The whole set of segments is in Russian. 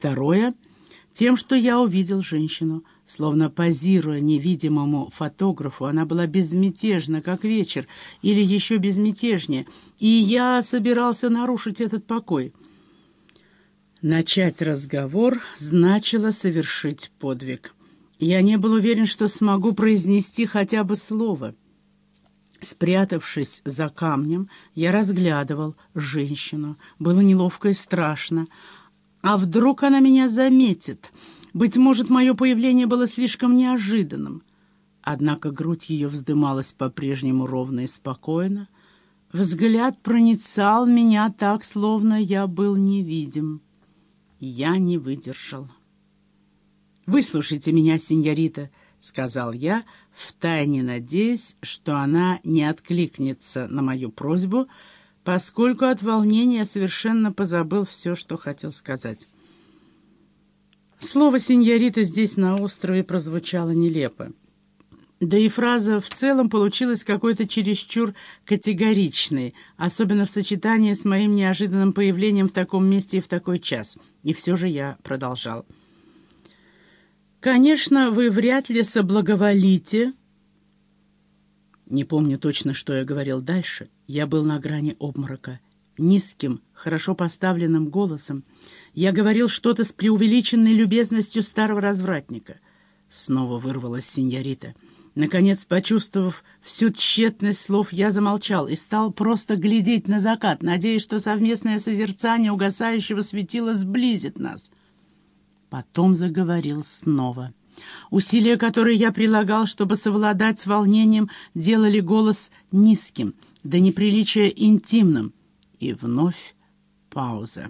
Второе — тем, что я увидел женщину. Словно позируя невидимому фотографу, она была безмятежна, как вечер, или еще безмятежнее, и я собирался нарушить этот покой. Начать разговор значило совершить подвиг. Я не был уверен, что смогу произнести хотя бы слово. Спрятавшись за камнем, я разглядывал женщину. Было неловко и страшно. А вдруг она меня заметит? Быть может, мое появление было слишком неожиданным. Однако грудь ее вздымалась по-прежнему ровно и спокойно. Взгляд проницал меня так, словно я был невидим. Я не выдержал. «Выслушайте меня, сеньорита», — сказал я, втайне надеясь, что она не откликнется на мою просьбу, поскольку от волнения совершенно позабыл все, что хотел сказать. Слово «сеньорита» здесь на острове прозвучало нелепо. Да и фраза в целом получилась какой-то чересчур категоричной, особенно в сочетании с моим неожиданным появлением в таком месте и в такой час. И все же я продолжал. «Конечно, вы вряд ли соблаговолите...» Не помню точно, что я говорил дальше. Я был на грани обморока. Низким, хорошо поставленным голосом я говорил что-то с преувеличенной любезностью старого развратника. Снова вырвалась сеньорита — Наконец, почувствовав всю тщетность слов, я замолчал и стал просто глядеть на закат, надеясь, что совместное созерцание угасающего светила сблизит нас. Потом заговорил снова. Усилия, которые я прилагал, чтобы совладать с волнением, делали голос низким, до неприличия интимным. И вновь пауза.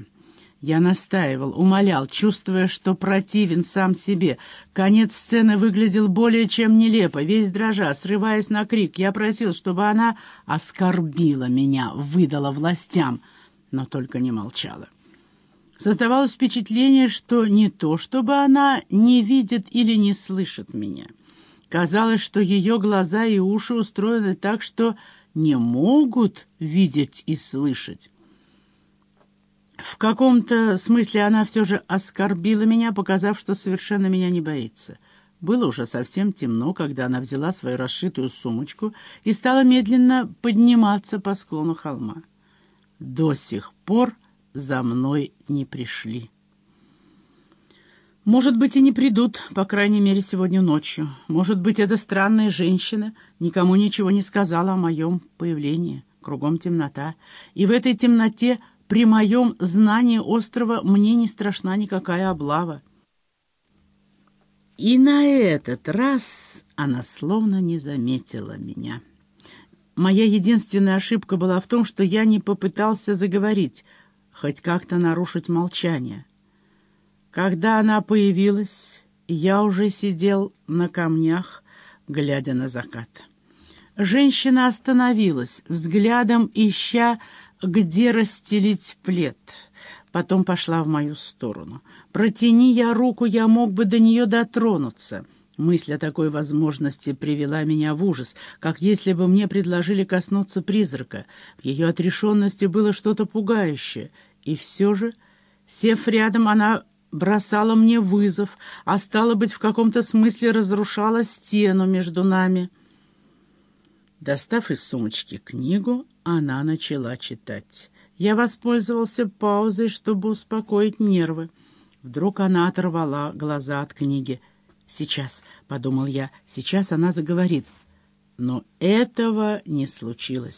Я настаивал, умолял, чувствуя, что противен сам себе. Конец сцены выглядел более чем нелепо, весь дрожа, срываясь на крик. Я просил, чтобы она оскорбила меня, выдала властям, но только не молчала. Создавалось впечатление, что не то, чтобы она не видит или не слышит меня. Казалось, что ее глаза и уши устроены так, что не могут видеть и слышать. В каком-то смысле она все же оскорбила меня, показав, что совершенно меня не боится. Было уже совсем темно, когда она взяла свою расшитую сумочку и стала медленно подниматься по склону холма. До сих пор за мной не пришли. Может быть, и не придут, по крайней мере, сегодня ночью. Может быть, эта странная женщина никому ничего не сказала о моем появлении. Кругом темнота. И в этой темноте при моем знании острова мне не страшна никакая облава. И на этот раз она словно не заметила меня. Моя единственная ошибка была в том, что я не попытался заговорить, хоть как-то нарушить молчание. Когда она появилась, я уже сидел на камнях, глядя на закат. Женщина остановилась, взглядом ища где расстелить плед. Потом пошла в мою сторону. Протяни я руку, я мог бы до нее дотронуться. Мысль о такой возможности привела меня в ужас, как если бы мне предложили коснуться призрака. В ее отрешенности было что-то пугающее. И все же, сев рядом, она бросала мне вызов, а стало быть, в каком-то смысле разрушала стену между нами. Достав из сумочки книгу, она начала читать. Я воспользовался паузой, чтобы успокоить нервы. Вдруг она оторвала глаза от книги. «Сейчас», — подумал я, — «сейчас она заговорит». Но этого не случилось.